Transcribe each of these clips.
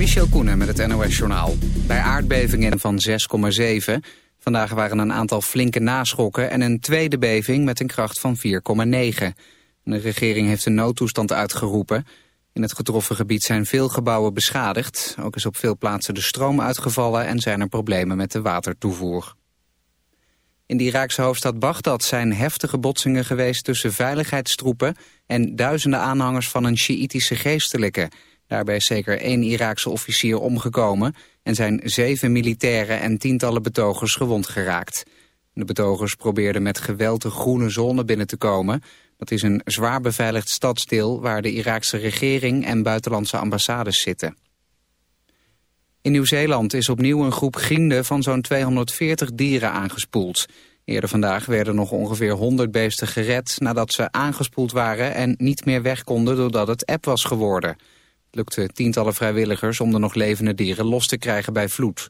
Michel Koenen met het NOS-journaal. Bij aardbevingen van 6,7. Vandaag waren een aantal flinke naschokken en een tweede beving met een kracht van 4,9. De regering heeft een noodtoestand uitgeroepen. In het getroffen gebied zijn veel gebouwen beschadigd. Ook is op veel plaatsen de stroom uitgevallen en zijn er problemen met de watertoevoer. In de Iraakse hoofdstad Bagdad zijn heftige botsingen geweest tussen veiligheidstroepen en duizenden aanhangers van een Sjiïtische geestelijke. Daarbij is zeker één Iraakse officier omgekomen en zijn zeven militairen en tientallen betogers gewond geraakt. De betogers probeerden met geweld de groene zone binnen te komen. Dat is een zwaar beveiligd stadsdeel waar de Iraakse regering en buitenlandse ambassades zitten. In Nieuw-Zeeland is opnieuw een groep grienden van zo'n 240 dieren aangespoeld. Eerder vandaag werden nog ongeveer 100 beesten gered nadat ze aangespoeld waren en niet meer weg konden doordat het app was geworden. Lukte tientallen vrijwilligers om de nog levende dieren los te krijgen bij vloed.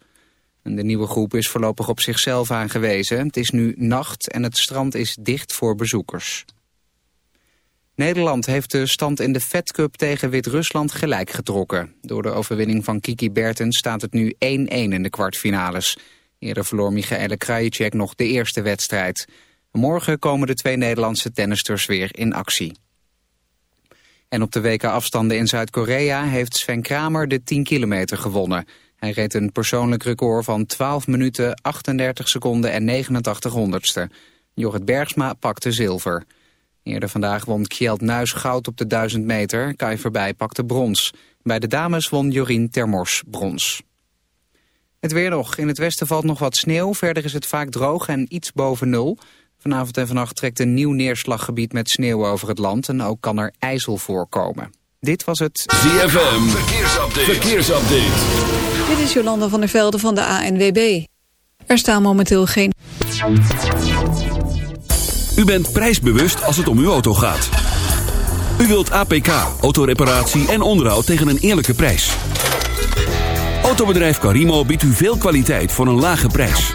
En de nieuwe groep is voorlopig op zichzelf aangewezen. Het is nu nacht en het strand is dicht voor bezoekers. Nederland heeft de stand in de Fed Cup tegen Wit-Rusland gelijk getrokken. Door de overwinning van Kiki Bertens staat het nu 1-1 in de kwartfinales. Eerder verloor Michaela Krajicek nog de eerste wedstrijd. Morgen komen de twee Nederlandse tennisters weer in actie. En op de WK-afstanden in Zuid-Korea heeft Sven Kramer de 10 kilometer gewonnen. Hij reed een persoonlijk record van 12 minuten, 38 seconden en 89 honderdste. Jorrit Bergsma pakte zilver. Eerder vandaag won Kjeld Nuis goud op de 1000 meter. Kai Verbij pakte brons. Bij de dames won Jorien Termors brons. Het weer nog. In het westen valt nog wat sneeuw. Verder is het vaak droog en iets boven nul. Vanavond en vannacht trekt een nieuw neerslaggebied met sneeuw over het land. En ook kan er ijzel voorkomen. Dit was het ZFM. Verkeersupdate. Verkeersupdate. Dit is Jolanda van der Velde van de ANWB. Er staan momenteel geen... U bent prijsbewust als het om uw auto gaat. U wilt APK, autoreparatie en onderhoud tegen een eerlijke prijs. Autobedrijf Carimo biedt u veel kwaliteit voor een lage prijs.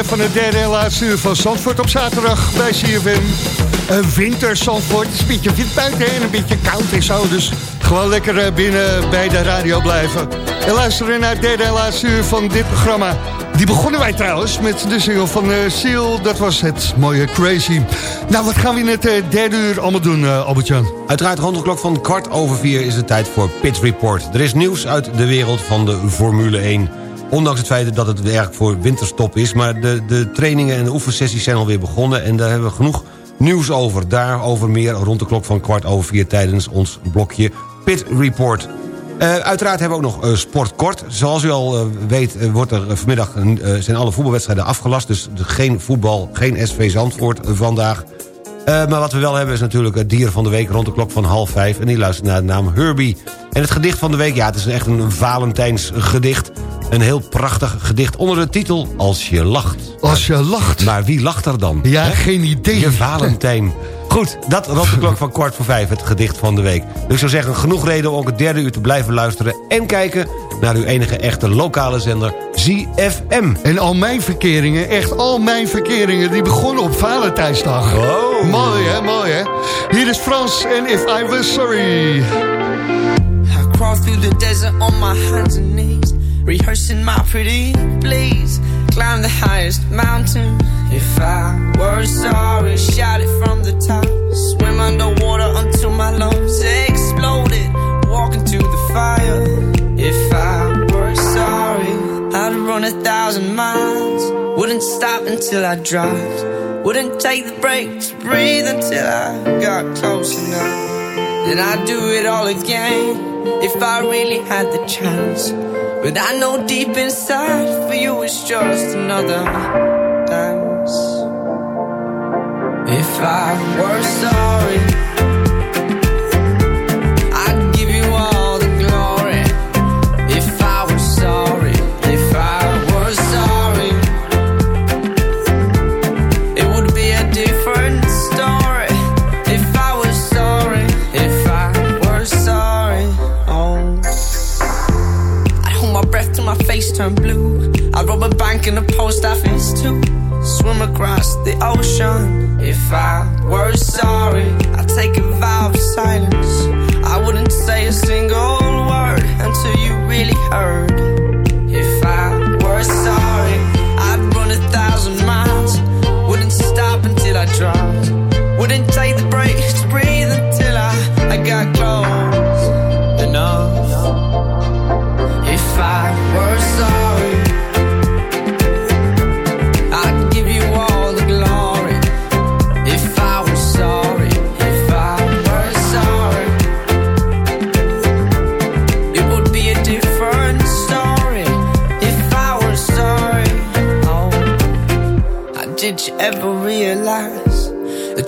Van het derde en laatste uur van Zandvoort op zaterdag bij CFM. Een winter Zandvoort, het is een beetje wit buiten en een beetje koud en zo. Dus gewoon lekker eh, binnen bij de radio blijven. En luisteren naar het derde en laatste uur van dit programma. Die begonnen wij trouwens met de single van uh, Seal. Dat was het mooie Crazy. Nou, wat gaan we in het uh, derde uur allemaal doen, uh, Albert-Jan? Uiteraard rond de klok van kwart over vier is het tijd voor Pit Report. Er is nieuws uit de wereld van de Formule 1. Ondanks het feit dat het eigenlijk voor winterstop is... maar de, de trainingen en de oefensessies zijn alweer begonnen... en daar hebben we genoeg nieuws over. Daarover meer rond de klok van kwart over vier... tijdens ons blokje Pit Report. Uh, uiteraard hebben we ook nog uh, sport kort. Zoals u al uh, weet wordt er vanmiddag zijn alle voetbalwedstrijden afgelast. Dus geen voetbal, geen SV Zandvoort vandaag. maar wat we wel hebben is natuurlijk het dier van de week rond de klok van half vijf. En die luistert naar de naam Herbie. En het gedicht van de week, ja het is echt een Valentijns gedicht. Een heel prachtig gedicht onder de titel Als je lacht. Als je lacht. Maar wie lacht er dan? Ja, He? geen idee. Je Valentijn. Goed, dat rond de klok van kwart voor vijf, het gedicht van de week. Dus ik zou zeggen, genoeg reden om ook het derde uur te blijven luisteren... en kijken naar uw enige echte lokale zender, ZFM. En al mijn verkeringen, echt al mijn verkeringen... die begonnen op Valentijnsdag. Oh. Mooi, hè, mooi, hè. Hier is Frans en If I Was Sorry. I crawl through the desert on my hands and knees... Rehearsing my pretty please. Climb the highest mountain. If I were sorry Shout it from the top. Swim underwater until my lungs exploded. Walk into the fire. If I were sorry I'd run a thousand miles. Wouldn't stop until I dropped. Wouldn't take the break to breathe Until I got close enough. Then I'd do it all again If I really had the chance but I know deep inside for you it's just another dance. If I were sorry, in a post office to Swim across the ocean. If I were sorry, I'd take a vow of silence. I wouldn't say a single word until you really heard. If I were sorry, I'd run a thousand miles. Wouldn't stop until I dropped. Wouldn't take the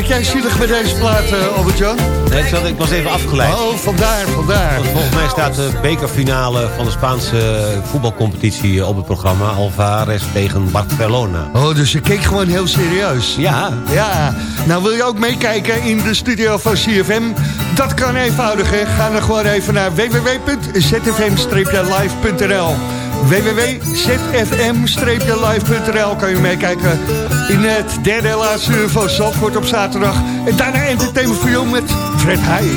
Kijk jij zielig met deze plaat, uh, Albert-Jan? Nee, ik, zat, ik was even afgeleid. Oh, vandaar, vandaar. Want volgens mij staat de bekerfinale van de Spaanse voetbalcompetitie op het programma. Alvarez tegen Barcelona. Oh, dus je keek gewoon heel serieus. Ja. Ja. Nou, wil je ook meekijken in de studio van CFM? Dat kan eenvoudig, hè. Ga dan gewoon even naar www.zfm-live.nl www.zfm-live.nl kan je meekijken in het derde laatste uur van Zandvoort op zaterdag. En daarna entertainment voor jou met Fred Heij.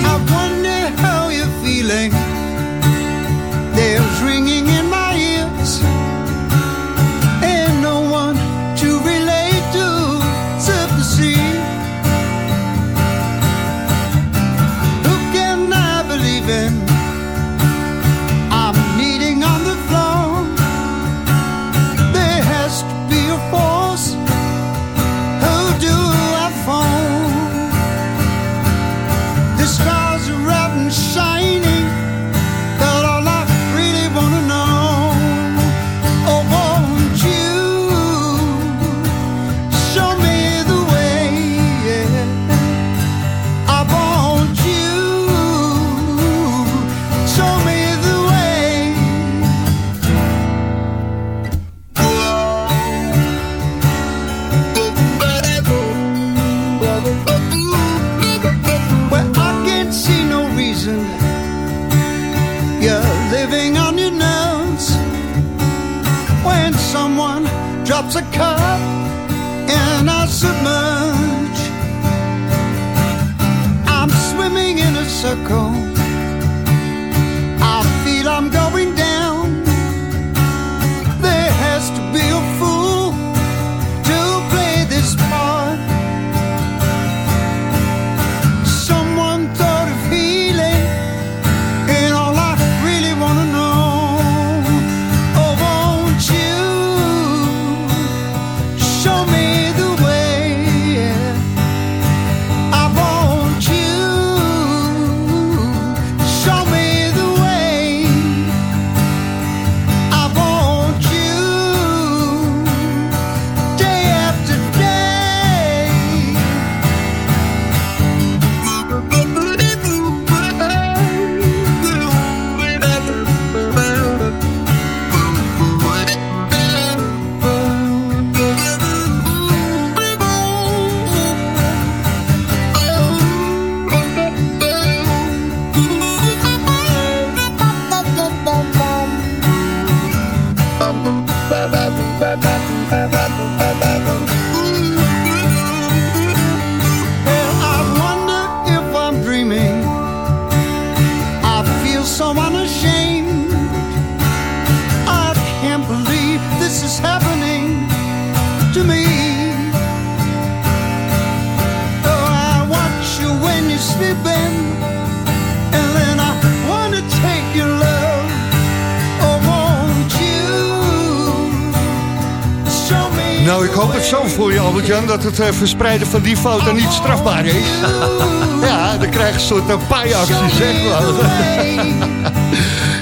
Zo voor je, Albert-Jan, dat het eh, verspreiden van die foto niet strafbaar is. ja, dan krijg je een soort uh, paaiactie, zeg maar.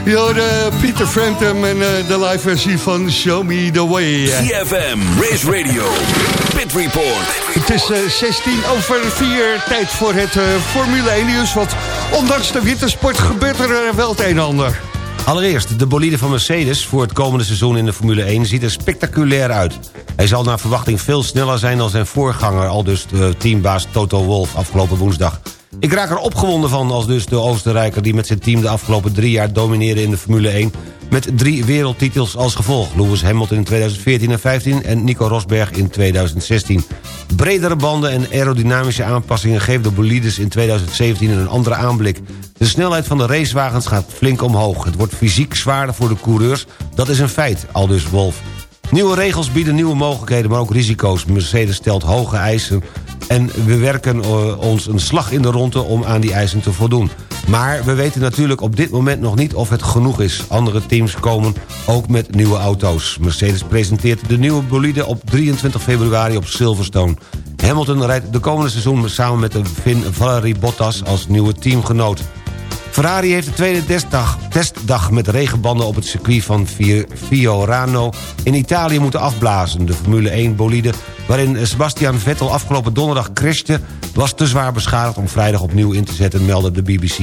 Je hoorde Peter Frampton en eh, de live versie van Show Me The Way. CFM, Race Radio, Pit Report. Het is eh, 16 over 4, tijd voor het eh, Formule 1 nieuws. Want ondanks de wintersport gebeurt er eh, wel het een en ander. Allereerst, de bolide van Mercedes voor het komende seizoen in de Formule 1 ziet er spectaculair uit. Hij zal naar verwachting veel sneller zijn dan zijn voorganger... al dus de teambaas Toto Wolff afgelopen woensdag. Ik raak er opgewonden van als dus de Oostenrijker... die met zijn team de afgelopen drie jaar domineerde in de Formule 1... met drie wereldtitels als gevolg. Lewis Hamilton in 2014 en 15 en Nico Rosberg in 2016. Bredere banden en aerodynamische aanpassingen... geven de bolides in 2017 een andere aanblik. De snelheid van de racewagens gaat flink omhoog. Het wordt fysiek zwaarder voor de coureurs. Dat is een feit, al dus Wolf. Nieuwe regels bieden nieuwe mogelijkheden, maar ook risico's. Mercedes stelt hoge eisen en we werken eh, ons een slag in de ronde om aan die eisen te voldoen. Maar we weten natuurlijk op dit moment nog niet of het genoeg is. Andere teams komen ook met nieuwe auto's. Mercedes presenteert de nieuwe bolide op 23 februari op Silverstone. Hamilton rijdt de komende seizoen samen met de Finn Valerie Bottas als nieuwe teamgenoot. Ferrari heeft de tweede testdag, testdag met regenbanden op het circuit van Fi- Fiorano in Italië moeten afblazen. De Formule 1 bolide waarin Sebastian Vettel afgelopen donderdag crashte... was te zwaar beschadigd om vrijdag opnieuw in te zetten, meldde de BBC.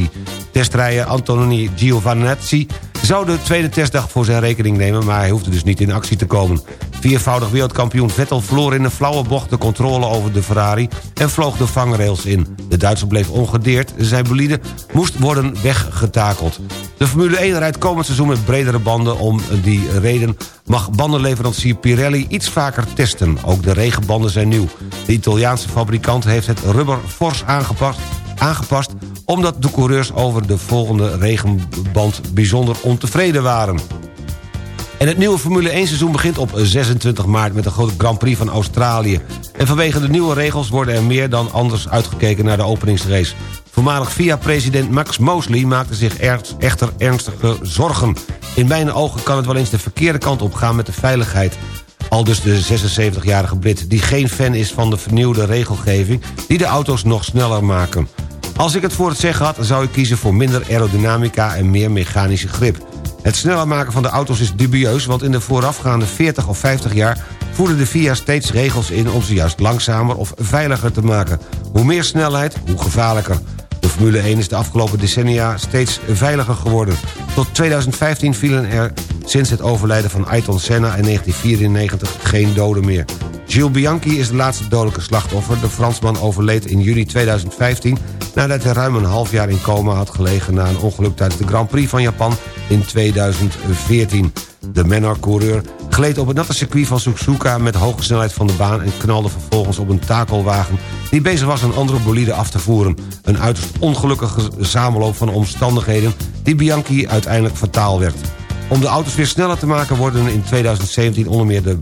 Testrijder Antonio Giovanazzi zou de tweede testdag voor zijn rekening nemen... maar hij hoefde dus niet in actie te komen. Viervoudig wereldkampioen Vettel verloor in een flauwe bocht de controle over de Ferrari... en vloog de vangrails in. De Duitser bleef ongedeerd, zijn bolide moest worden weggetakeld. De Formule 1 rijdt komend seizoen met bredere banden. Om die reden mag bandenleverancier Pirelli iets vaker testen. Ook de regenbanden zijn nieuw. De Italiaanse fabrikant heeft het rubber fors aangepast aangepast... omdat de coureurs over de volgende regenband bijzonder ontevreden waren. En het nieuwe Formule 1 seizoen begint op 26 maart... met de grote Grand Prix van Australië. En vanwege de nieuwe regels worden er meer dan anders uitgekeken naar de openingsrace. Voormalig FIA-president Max Mosley maakte zich er- echter ernstige zorgen. In mijn ogen kan het wel eens de verkeerde kant op gaan met de veiligheid. Al dus de 76-jarige Brit die geen fan is van de vernieuwde regelgeving... die de auto's nog sneller maken. Als ik het voor het zeggen had, zou ik kiezen voor minder aerodynamica en meer mechanische grip. Het sneller maken van de auto's is dubieus... want in de voorafgaande 40 of 50 jaar voerde de FIA steeds regels in... om ze juist langzamer of veiliger te maken. Hoe meer snelheid, hoe gevaarlijker. Formule 1 is de afgelopen decennia steeds veiliger geworden. Tot 2015 vielen er sinds het overlijden van Ayrton Senna in 1994 geen doden meer. Gilles Bianchi is de laatste dodelijke slachtoffer. De Fransman overleed in juni 2015... nadat hij ruim een half jaar in coma had gelegen... na een ongeluk tijdens de Grand Prix van Japan in 2014. De Menor-coureur gleed op het natte circuit van Suzuka... met hoge snelheid van de baan en knalde vervolgens op een takelwagen... die bezig was een andere bolide af te voeren. Een uiterst ongelukkige samenloop van omstandigheden... die Bianchi uiteindelijk fataal werd. Om de auto's weer sneller te maken worden in 2017 onder meer de,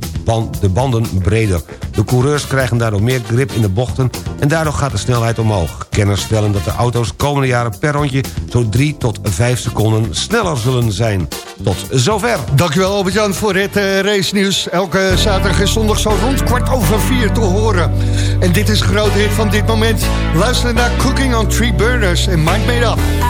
de banden breder. De coureurs krijgen daardoor meer grip in de bochten en daardoor gaat de snelheid omhoog. Kenners stellen dat de auto's komende jaren per rondje zo 3 tot 5 seconden sneller zullen zijn. Tot zover. Dankjewel Albert-Jan voor het eh, race nieuws. Elke zaterdag en zondag zo rond kwart over vier te horen. En dit is grote hit van dit moment. Luister naar Cooking on Three Burners en Mind Made Up.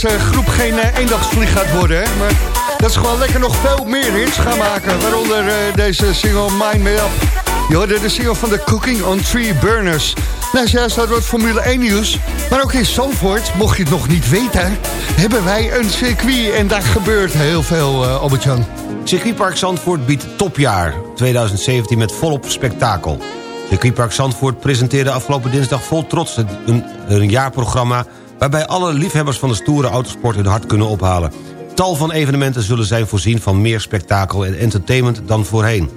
Deze groep geen eh, eendagsvlieg gaat worden. Hè? Maar dat ze gewoon lekker nog veel meer hits gaan maken. Waaronder eh, deze single Mind Me Up. Je hoorde de single van de Cooking on Three Burners. Nou, zojuist hadden we Formule 1 nieuws. Maar ook in Zandvoort, mocht je het nog niet weten... hebben wij een circuit en daar gebeurt heel veel, eh Albert-Jan. Circuitpark Zandvoort biedt topjaar 2017 met volop spektakel. Circuitpark Zandvoort presenteerde afgelopen dinsdag vol trots een, een jaarprogramma... waarbij alle liefhebbers van de stoere autosport hun hart kunnen ophalen. Tal van evenementen zullen zijn voorzien van meer spektakel en entertainment dan voorheen.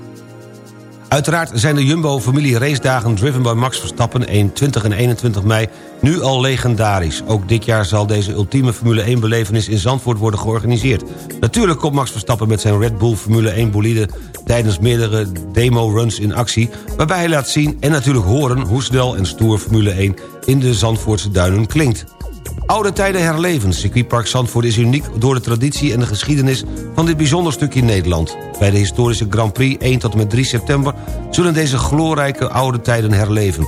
Uiteraard zijn de Jumbo Familie Racedagen driven by Max Verstappen 1 20 en 21 mei nu al legendarisch. Ook dit jaar zal deze ultieme Formule 1 belevenis in Zandvoort worden georganiseerd. Natuurlijk komt Max Verstappen met zijn Red Bull Formule 1 bolide tijdens meerdere demo-runs in actie... waarbij hij laat zien en natuurlijk horen hoe snel en stoer Formule 1 in de Zandvoortse duinen klinkt. Oude tijden herleven. Circuitpark Zandvoort is uniek door de traditie en de geschiedenis van dit bijzonder stukje Nederland. Bij de historische Grand Prix 1 tot en met 3 september zullen deze glorrijke oude tijden herleven.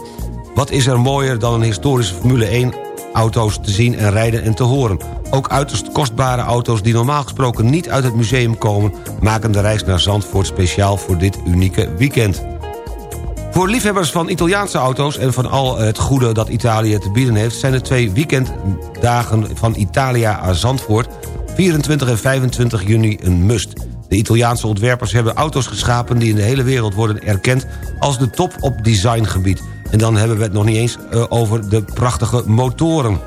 Wat is er mooier dan een historische Formule 1 auto's te zien en rijden en te horen. Ook uiterst kostbare auto's die normaal gesproken niet uit het museum komen... maken de reis naar Zandvoort speciaal voor dit unieke weekend. Voor liefhebbers van Italiaanse auto's en van al het goede dat Italië te bieden heeft... zijn de twee weekenddagen van Italia aan Zandvoort... 24 en 25 juni een must. De Italiaanse ontwerpers hebben auto's geschapen... die in de hele wereld worden erkend als de top op designgebied. En dan hebben we het nog niet eens eh, over de prachtige motoren.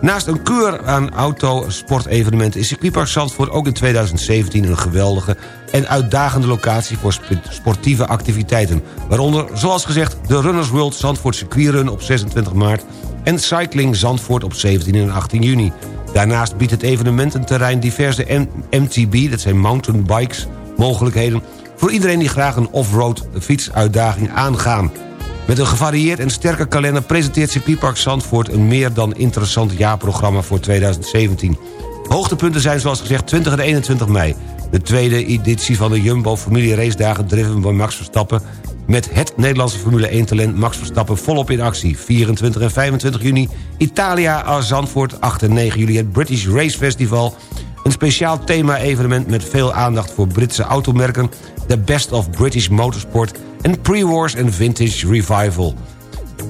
Naast een keur aan autosportevenementen... is circuitpark Zandvoort ook in 2017 een geweldige en uitdagende locatie voor sp- sportieve activiteiten. Waaronder, zoals gezegd, de Runners World Zandvoort Circuitrun op 26 maart... en Cycling Zandvoort op 17 en 18 juni. Daarnaast biedt het evenemententerrein diverse MTB, dat zijn mountainbikes, mogelijkheden... voor iedereen die graag een off-road fietsuitdaging aangaan. Met een gevarieerd en sterke kalender presenteert circuitpark Zandvoort... een meer dan interessant jaarprogramma voor 2017. Hoogtepunten zijn zoals gezegd 20 en 21 mei. De tweede editie van de Jumbo Familie Race Dagen driven bij Max Verstappen... met het Nederlandse Formule 1-talent Max Verstappen volop in actie. 24 en 25 juni Italia Zandvoort. 8 en 9 juli het British Race Festival... Een speciaal thema-evenement met veel aandacht voor Britse automerken... The Best of British Motorsport en Pre-Wars en Vintage Revival.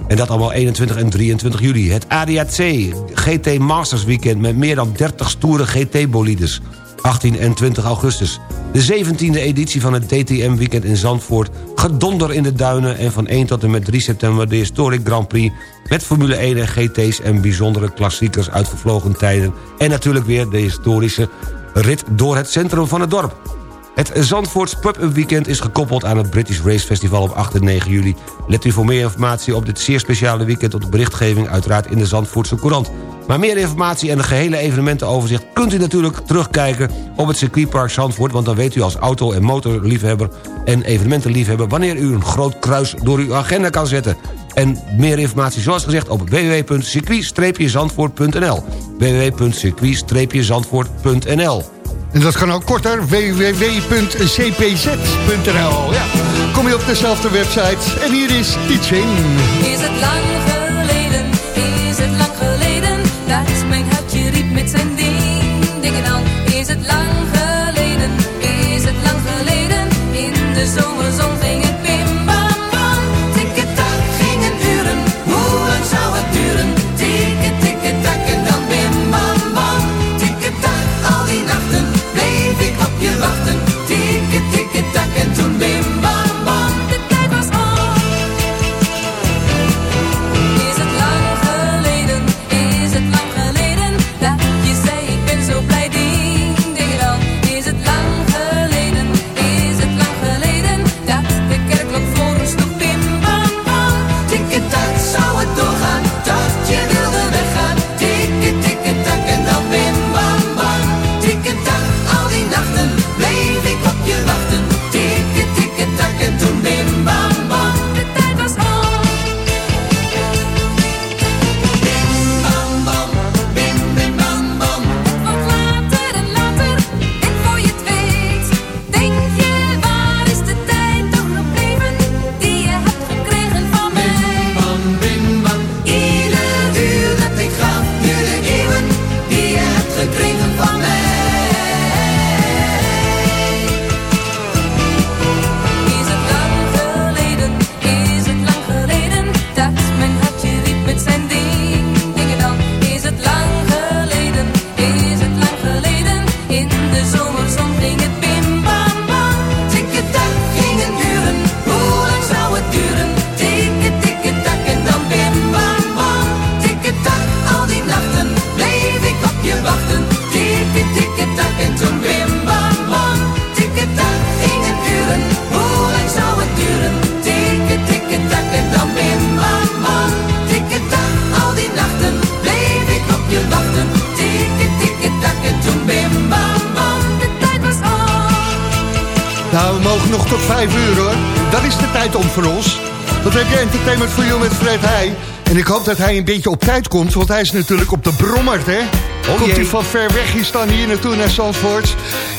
En dat allemaal 21 en 23 juli. Het ADAC GT Masters Weekend met meer dan 30 stoere GT-bolides. 18 en 20 augustus. De 17e editie van het DTM Weekend in Zandvoort. Gedonder in de duinen en van 1 tot en met 3 september de Historic Grand Prix... met Formule 1 en GT's en bijzondere klassiekers uit vervlogen tijden. En natuurlijk weer de historische rit door het centrum van het dorp. Het Zandvoorts Pub-Up Weekend is gekoppeld aan het British Race Festival op 8 en 9 juli. Let u voor meer informatie op dit zeer speciale weekend... op de berichtgeving uiteraard in de Zandvoortse Courant. Maar meer informatie en een gehele evenementenoverzicht... kunt u natuurlijk terugkijken op het circuitpark Zandvoort... want dan weet u als auto- en motorliefhebber en evenementenliefhebber... wanneer u een groot kruis door uw agenda kan zetten. En meer informatie zoals gezegd op www.circuit-zandvoort.nl www.circuit-zandvoort.nl En dat kan ook korter, www.cpz.nl. Ja, kom je op dezelfde website. En hier is Teaching. Is het lang geleden, is het lang geleden Dat mijn hartje riep met zijn hij een beetje op tijd komt, want hij is natuurlijk op de brommert, hè? komt jee. hij van ver weg hier staan hier naartoe naar Zandvoort.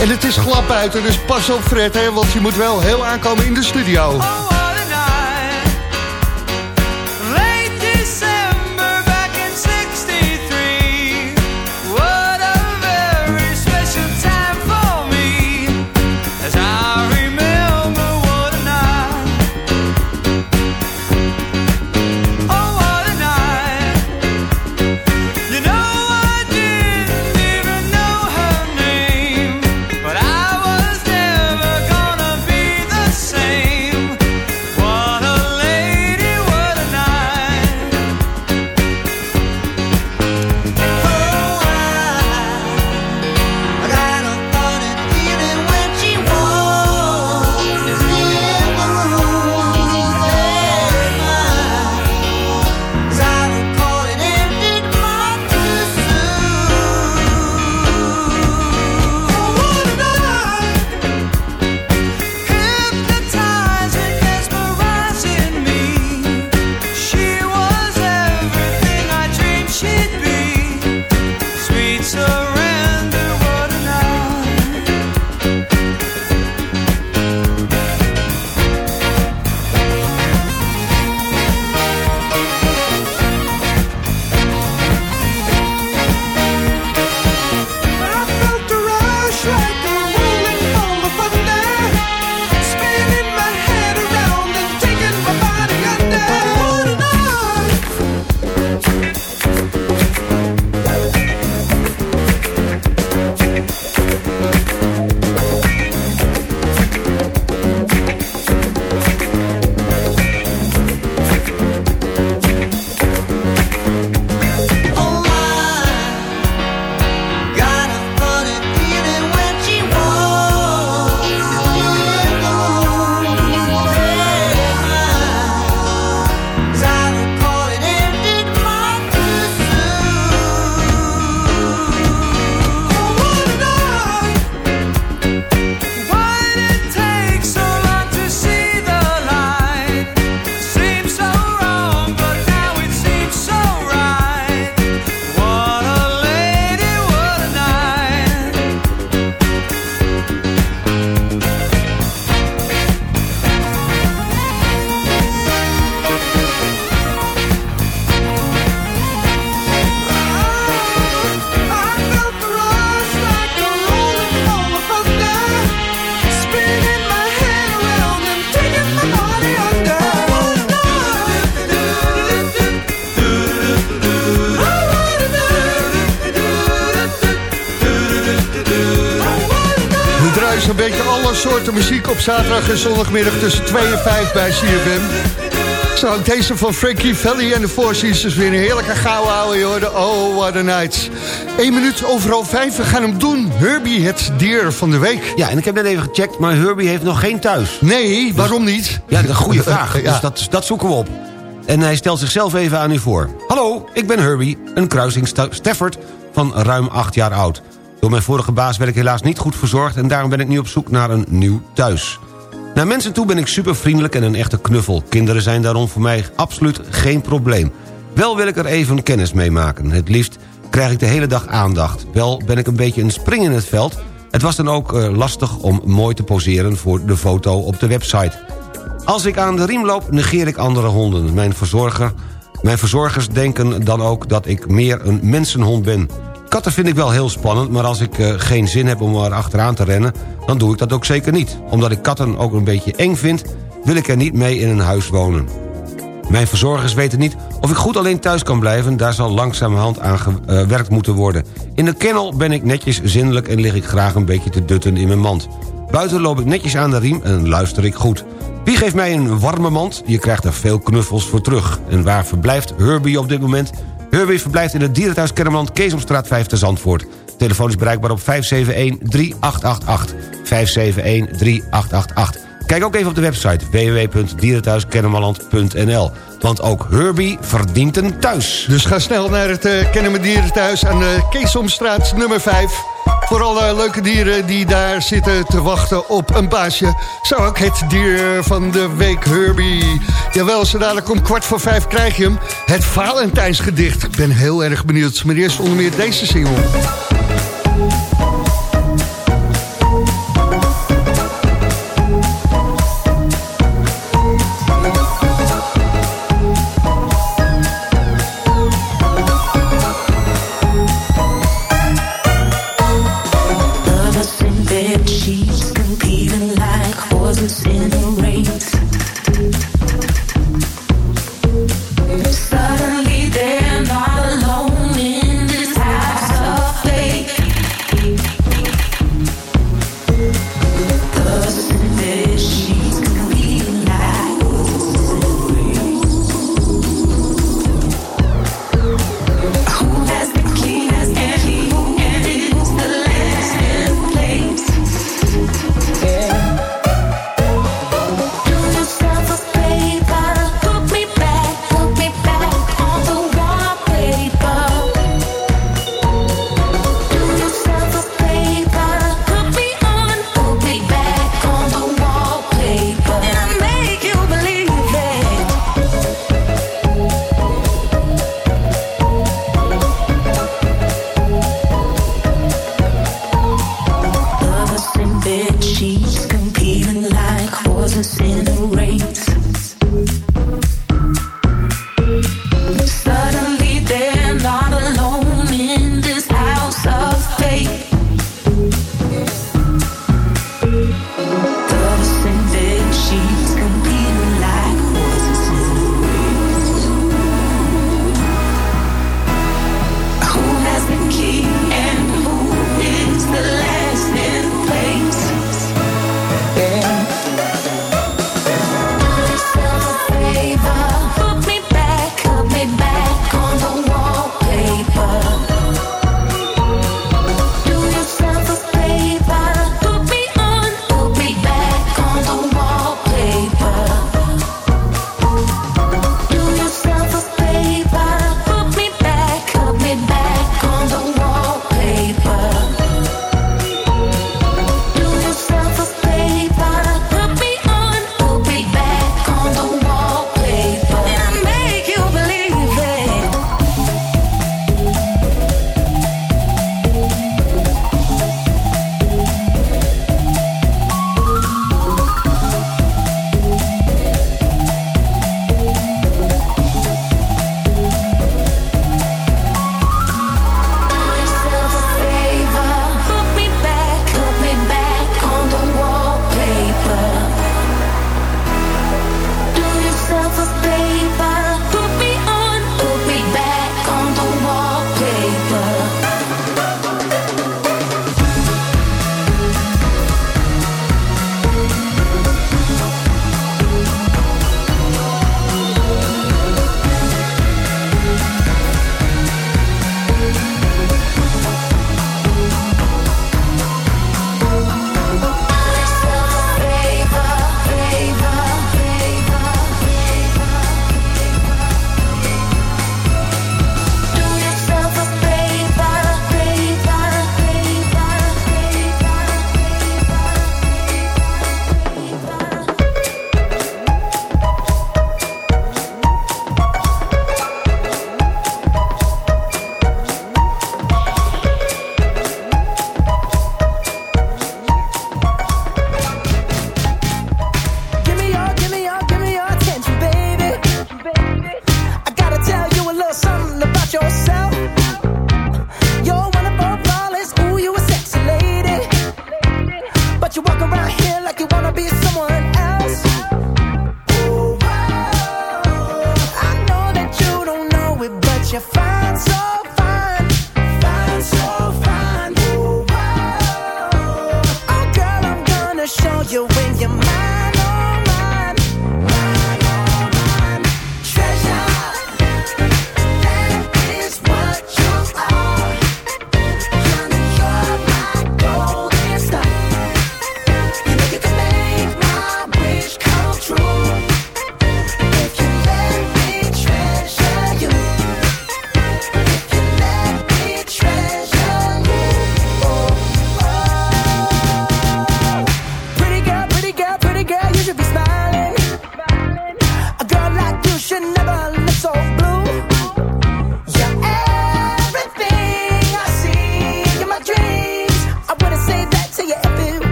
En het is glad buiten, dus pas op Fred, hè? Want je moet wel heel aankomen in de studio. Late op zaterdag en zondagmiddag tussen 2 en 5 bij CFM. Zo, deze van Frankie Valley en de Four Seasons weer een heerlijke gouden ouwe, joh. De Oh, what a night. Eén minuut overal vijf, we gaan hem doen. Herbie, het dier van de week. Ja, en ik heb net even gecheckt, maar Herbie heeft nog geen thuis. Nee, waarom niet? Ja, dat is een goede vraag. Ja. Dus dat, dat zoeken we op. En hij stelt zichzelf even aan u voor. Hallo, ik ben Herbie, een kruising Sta- Stafford van ruim acht jaar oud. Door mijn vorige baas werd ik helaas niet goed verzorgd... en daarom ben ik nu op zoek naar een nieuw thuis. Naar mensen toe ben ik super vriendelijk en een echte knuffel. Kinderen zijn daarom voor mij absoluut geen probleem. Wel wil ik er even kennis mee maken. Het liefst krijg ik de hele dag aandacht. Wel ben ik een beetje een spring in het veld. Het was dan ook eh, lastig om mooi te poseren voor de foto op de website. Als ik aan de riem loop, negeer ik andere honden. Mijn, verzorger, mijn verzorgers denken dan ook dat ik meer een mensenhond ben. Katten vind ik wel heel spannend, maar als ik eh, geen zin heb om er achteraan te rennen... dan doe ik dat ook zeker niet. Omdat ik katten ook een beetje eng vind, wil ik er niet mee in een huis wonen. Mijn verzorgers weten niet of ik goed alleen thuis kan blijven... daar zal langzamerhand aan gewerkt moeten worden. In de kennel ben ik netjes zindelijk en lig ik graag een beetje te dutten in mijn mand. Buiten loop ik netjes aan de riem en luister ik goed. Wie geeft mij een warme mand? Je krijgt er veel knuffels voor terug. En waar verblijft Herbie op dit moment? Herbie verblijft in het dierenthuis Kennemerland, Keesomstraat 5 te Zandvoort. Telefoon is bereikbaar op 571-3888. 571-3888. Kijk ook even op de website www.dierenthuiskennemerland.nl. Want ook Herbie verdient een thuis. Dus ga snel naar het uh, Kennemer Dierenthuis aan de Keesomstraat nummer 5. Voor alle leuke dieren die daar zitten te wachten op een baasje. Zo ook het dier van de week, Herbie. Jawel, zo dadelijk om kwart voor vijf krijg je hem. Het Valentijnsgedicht. Ik ben heel erg benieuwd. Maar eerst onder meer deze single.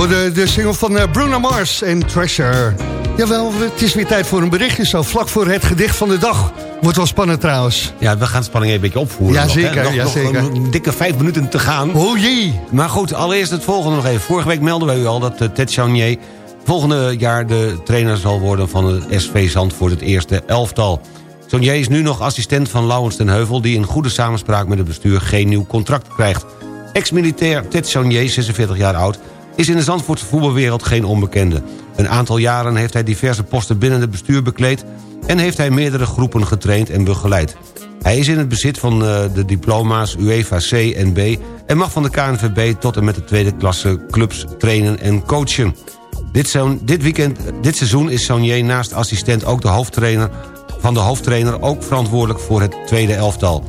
Hoorde de single van eh, Bruno Mars en Treasure. Jawel, het is weer tijd voor een berichtje. Zo vlak voor het gedicht van de dag. Wordt wel spannend trouwens. Ja, we gaan de spanning een beetje opvoeren. Ja, nog, hè. zeker, Nog, ja, nog zeker. een dikke vijf minuten te gaan. Oh jee. Maar goed, allereerst het volgende nog even. Vorige week melden wij u al dat eh, Ted Chaunier... volgende jaar de trainer zal worden van het SV Zandvoort, het eerste elftal. Chaunier is nu nog assistent van Laurens ten Heuvel... die in goede samenspraak met het bestuur geen nieuw contract krijgt. Ex-militair Ted Chaunier, 46 jaar oud... is in de Zandvoortse voetbalwereld geen onbekende. Een aantal jaren heeft hij diverse posten binnen het bestuur bekleed... en heeft hij meerdere groepen getraind en begeleid. Hij is in het bezit van eh, de diploma's UEFA C en B... en mag van de KNVB tot en met de tweede klasse clubs trainen en coachen. Dit, dit, weekend, dit seizoen is Saunier naast assistent ook de hoofdtrainer... van de hoofdtrainer ook verantwoordelijk voor het tweede elftal.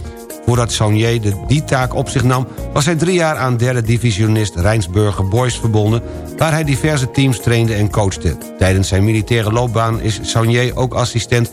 Voordat Saunier de, die taak op zich nam... was hij drie jaar aan derde divisionist Rijnsburger Boys verbonden... waar hij diverse teams trainde en coachte. Tijdens zijn militaire loopbaan is Saunier ook assistent...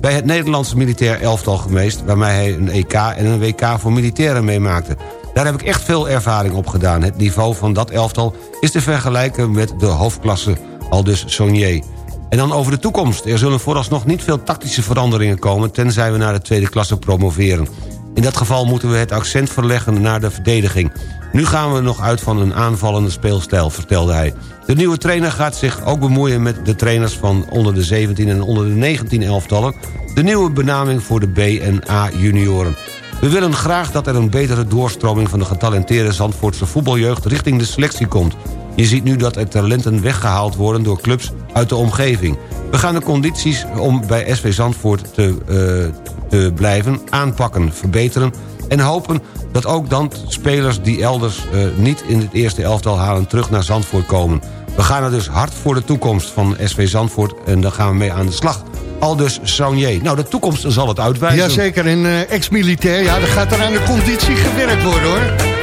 bij het Nederlandse militair elftal geweest... waarmee hij een EK en een WK voor militairen meemaakte. Daar heb ik echt veel ervaring op gedaan. Het niveau van dat elftal is te vergelijken met de hoofdklasse, al dus Saunier. En dan over de toekomst. Er zullen vooralsnog niet veel tactische veranderingen komen... tenzij we naar de tweede klasse promoveren. In dat geval moeten we het accent verleggen naar de verdediging. Nu gaan we nog uit van een aanvallende speelstijl, vertelde hij. De nieuwe trainer gaat zich ook bemoeien met de trainers van onder de 17 en onder de 19 elftallen... de nieuwe benaming voor de B- en A-junioren. We willen graag dat er een betere doorstroming van de getalenteerde Zandvoortse voetbaljeugd richting de selectie komt. Je ziet nu dat er talenten weggehaald worden door clubs uit de omgeving. We gaan de condities om bij SV Zandvoort te, eh, te blijven aanpakken, verbeteren... en hopen dat ook dan spelers die elders eh, niet in het eerste elftal halen... terug naar Zandvoort komen. We gaan er dus hard voor de toekomst van SV Zandvoort... en daar gaan we mee aan de slag. Aldus Saunier. Nou, de toekomst zal het uitwijzen. Jazeker, en eh, ex-militair, ja, dan gaat er aan de conditie gewerkt worden, hoor.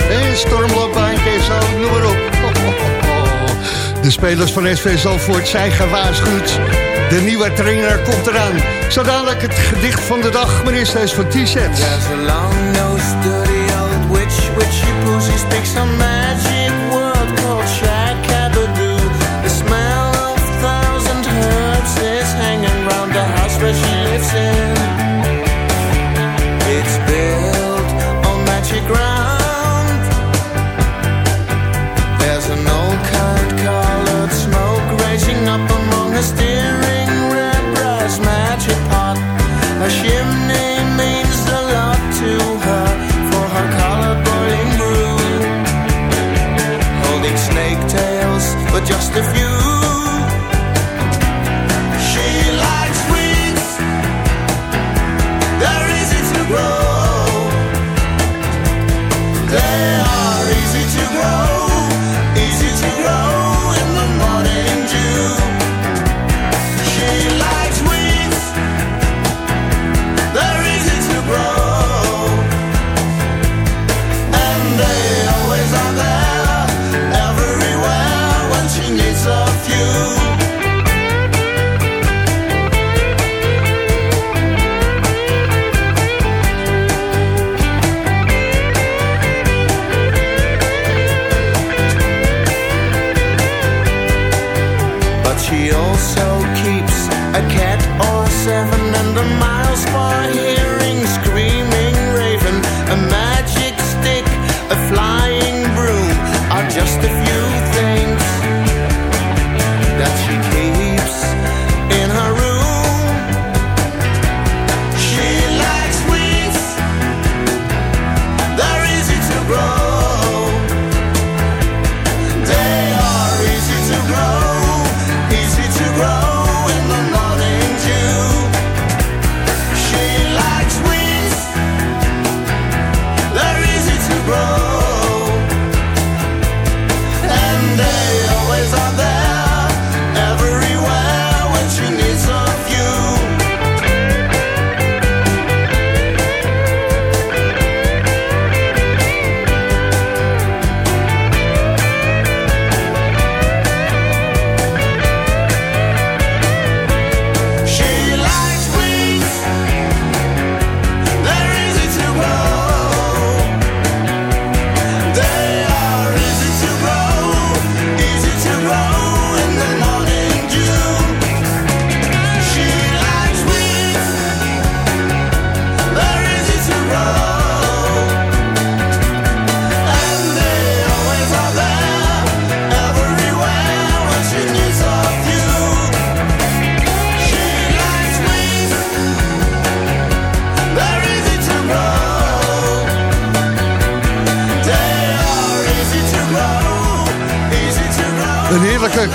Eh, stormloopbaantje zo, noem maar op. De spelers van SV Zalvoort zijn gewaarschuwd. De nieuwe trainer komt eraan. Zo dadelijk het gedicht van de dag, maar eerst van T-sets.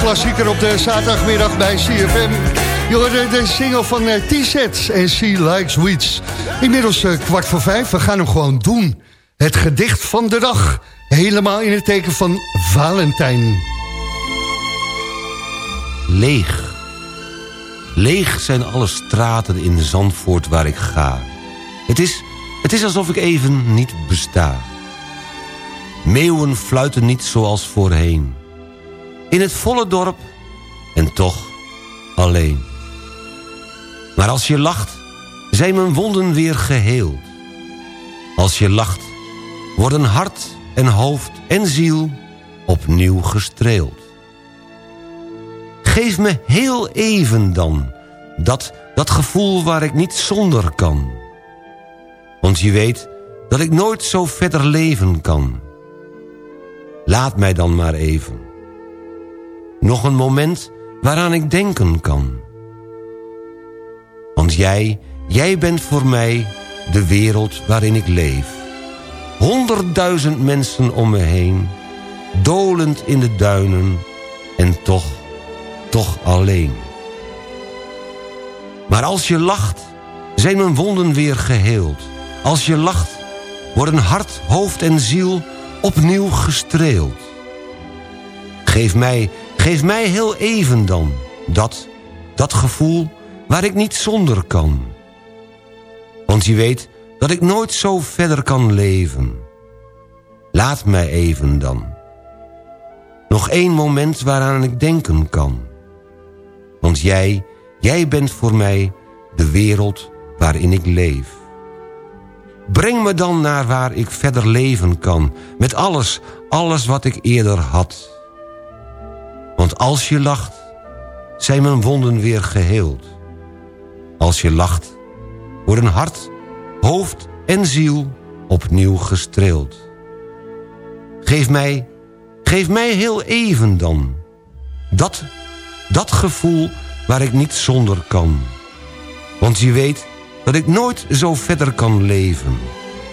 Klassieker op de zaterdagmiddag bij CFM. Je de single van eh, T-Sets en She Likes Weeds. Inmiddels eh, kwart voor vijf, we gaan hem gewoon doen. Het gedicht van de dag. Helemaal in het teken van Valentijn. Leeg. Leeg zijn alle straten in Zandvoort waar ik ga. Het is, het is alsof ik even niet besta. Meeuwen fluiten niet zoals voorheen. In het volle dorp en toch alleen. Maar als je lacht, zijn mijn wonden weer geheeld. Als je lacht, worden hart en hoofd en ziel opnieuw gestreeld. Geef me heel even dan dat, dat gevoel waar ik niet zonder kan. Want je weet dat ik nooit zo verder leven kan. Laat mij dan maar even. Nog een moment waaraan ik denken kan. Want jij, jij bent voor mij de wereld waarin ik leef. Honderdduizend mensen om me heen, dolend in de duinen en toch, toch alleen. Maar als je lacht, zijn mijn wonden weer geheeld. Als je lacht, worden hart, hoofd en ziel opnieuw gestreeld. Geef mij, geef mij heel even dan, dat, dat gevoel waar ik niet zonder kan. Want je weet dat ik nooit zo verder kan leven. Laat mij even dan. Nog één moment waaraan ik denken kan. Want jij, jij bent voor mij de wereld waarin ik leef. Breng me dan naar waar ik verder leven kan. Met alles, alles wat ik eerder had. Want als je lacht, zijn mijn wonden weer geheeld. Als je lacht, worden hart, hoofd en ziel opnieuw gestreeld. Geef mij, geef mij heel even dan. Dat, dat gevoel waar ik niet zonder kan. Want je weet dat ik nooit zo verder kan leven.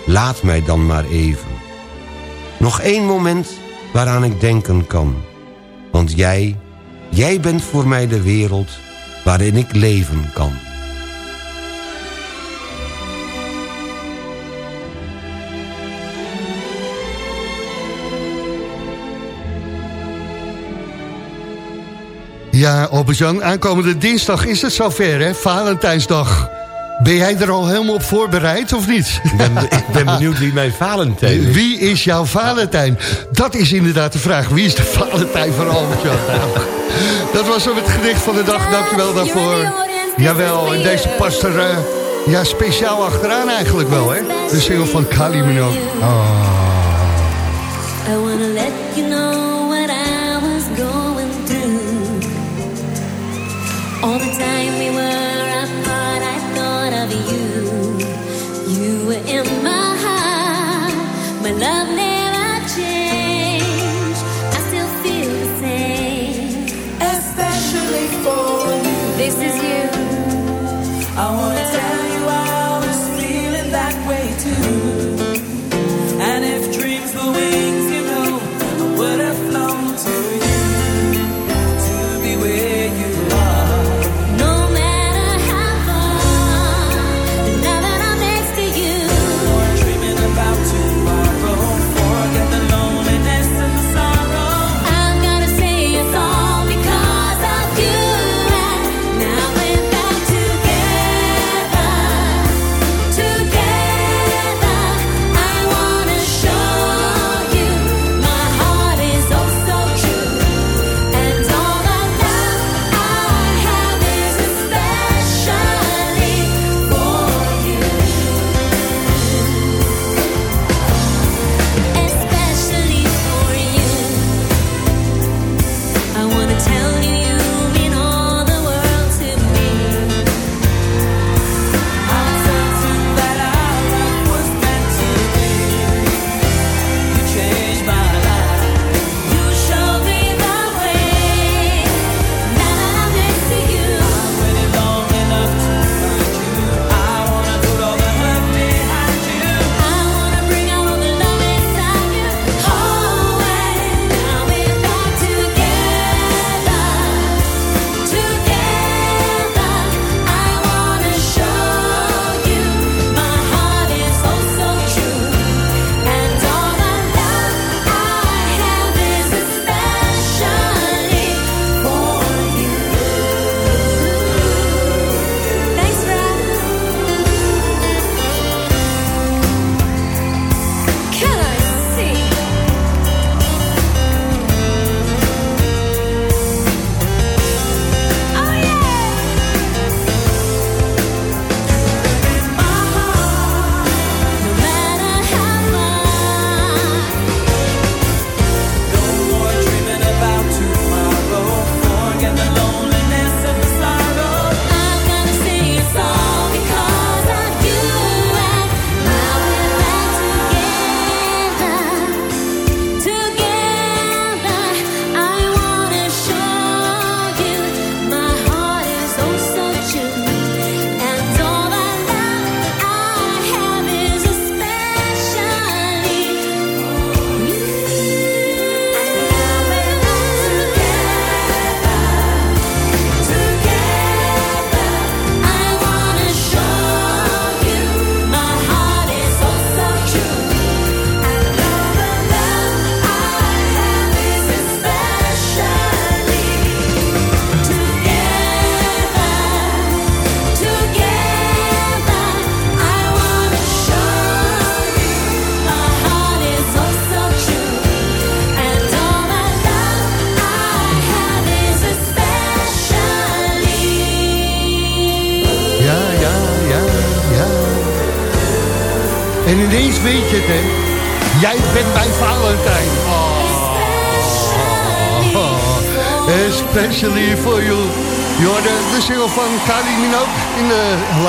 Laat mij dan maar even. Nog één moment waaraan ik denken kan. Want jij, jij bent voor mij de wereld waarin ik leven kan. Ja, Albert-Jan, aankomende dinsdag is het zover, hè? Valentijnsdag. Ben jij er al helemaal op voorbereid of niet? Ik ben, ik ben benieuwd wie mijn Valentijn is. Wie is jouw Valentijn? Dat is inderdaad de vraag. Wie is de Valentijn van albert Dat was op het gedicht van de dag. Dankjewel daarvoor. Jawel, en deze past er eh, ja, speciaal achteraan eigenlijk wel, hè? De single van Kali Minogue. Ah. I wanna let you know what I was going through All the time we power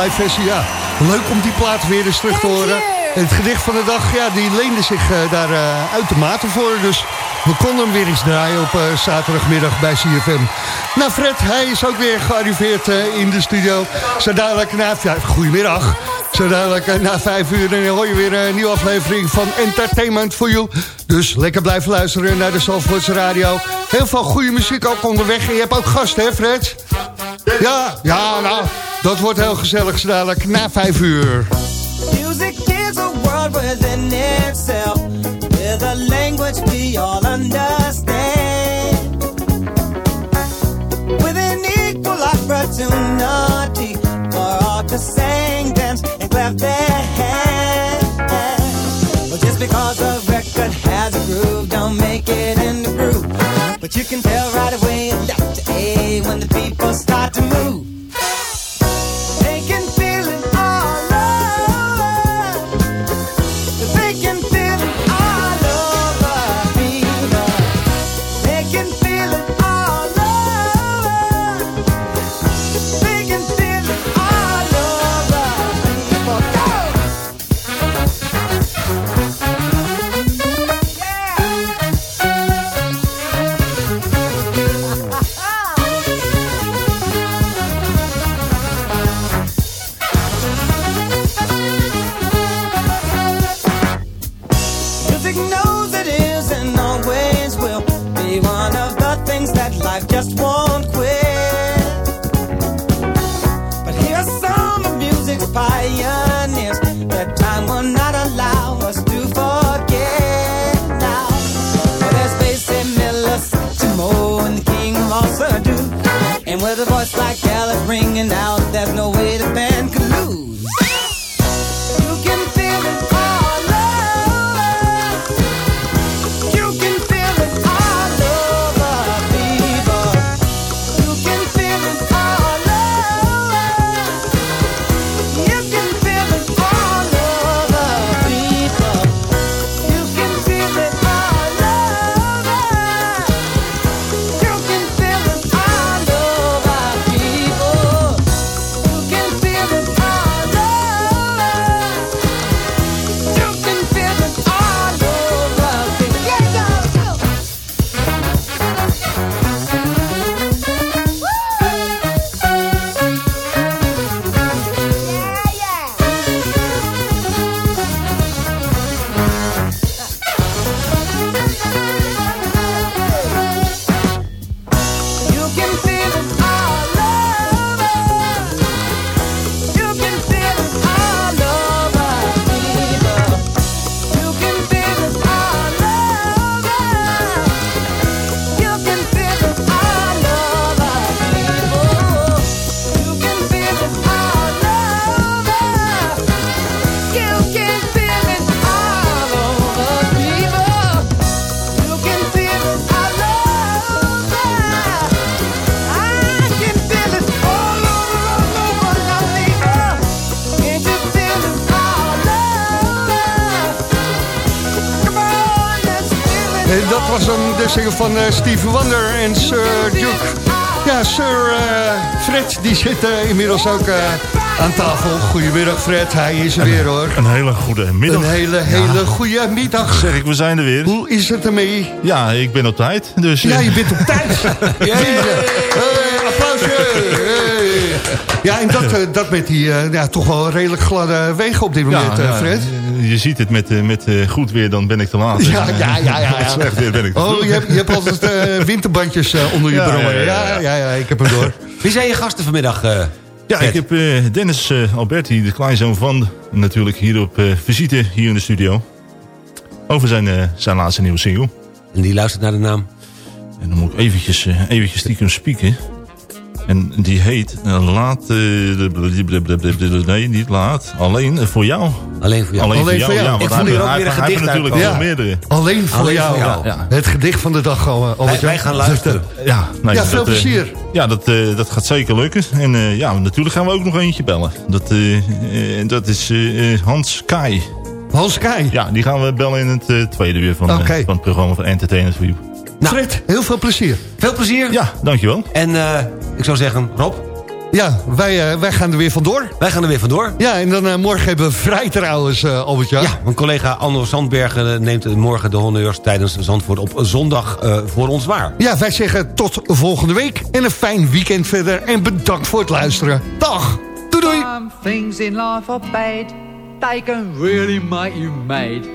Ja, leuk om die plaat weer eens terug te horen. Het gedicht van de dag, ja, die leende zich uh, daar eh, uh, uitermate voor. Dus we konden hem weer eens draaien op eh, zaterdagmiddag bij CFM. Nou Fred, hij is ook weer gearriveerd in de studio. Zo dadelijk na... Ja, goedemiddag. Zo na vijf uur en hoor je weer een nieuwe aflevering van Entertainment for You. Dus lekker blijven luisteren naar de Zalvoortse Radio. Heel veel goede muziek ook onderweg. En je hebt ook gasten, hè Fred? Ja, ja, nou... Dat wordt heel gezellig zo dadelijk na vijf uur. Music is a world within itself. With a language we all understand. With an equal opportunity for all to sing, dance and clap their hands. But just because a record has a groove, don't make it in the groove. But you can tell right away, left to when the people start to move. And with a voice like single van eh, Stevie Wonder en Sir Duke. Ja, Sir eh, Fred, die zit eh, inmiddels ook aan tafel. Goedemiddag Fred, hij is er weer hoor. Een hele goede middag. Een hele, hele goede middag. Zeg ik, we zijn er weer. Hoe is het ermee? Ja, ik ben op tijd. Dus, Ja, je bent op tijd. Jeetje. Hey, applausje. Ja, en dat, eh, dat met die eh, ja, toch wel redelijk gladde wegen op dit moment, ja, eh, ja, Fred. Je ziet het met, eh, met eh, goed weer, dan ben ik te laat. Ja, ja, ja, ja, slecht weer ben ik te Oh, je hebt, je hebt altijd winterbandjes onder je Ja, brommer. ja, Ja ja, ja, ja. ja, ik heb hem door. Wie zijn je gasten vanmiddag? eh, Ja, Fred? ik heb eh, Dennis Alberti, de kleinzoon van, natuurlijk hier op eh, visite, hier in de studio. Over zijn, eh, zijn laatste nieuwe single. En die luistert naar de naam? En dan moet ik eventjes, eventjes stiekem spieken. En die heet eh, Laat... eh, nee, niet Laat. Alleen eh, voor jou. Alleen voor jou. Alleen, Alleen voor jou. ja. Want Ik vond hier ook weer een gedicht natuurlijk veel meerdere. Alleen voor Alleen jou. voor jou. Ja. Het gedicht van de dag, uh, Wij, wij gaan luisteren. Ja, nee, Ja, dat, veel eh, plezier. ja, dat, eh, dat gaat zeker lukken. En eh, ja, natuurlijk gaan we ook nog eentje bellen. Dat, eh, eh, dat is eh, eh, Hans Kai. Hans Kai. Ja, die gaan we bellen in het eh, tweede uur van, eh, van het programma van Entertainment for You. Nou. Fred, heel veel plezier. Veel plezier. Ja, dankjewel. En eh, ik zou zeggen, Rob, Ja, wij, eh, wij gaan er weer vandoor. wij gaan er weer vandoor. Ja, en dan eh, morgen hebben we vrij trouwens, eh Albert-Jan. Ja, mijn collega Anders Zandbergen neemt morgen de honneurs tijdens Zandvoort op zondag eh, voor ons waar. Ja, wij zeggen tot volgende week. En een fijn weekend verder. En bedankt voor het luisteren. Dag. Doei doei. Some things in life are bad. They can really make you mad.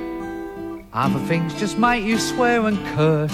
Other things just make you swear and curse.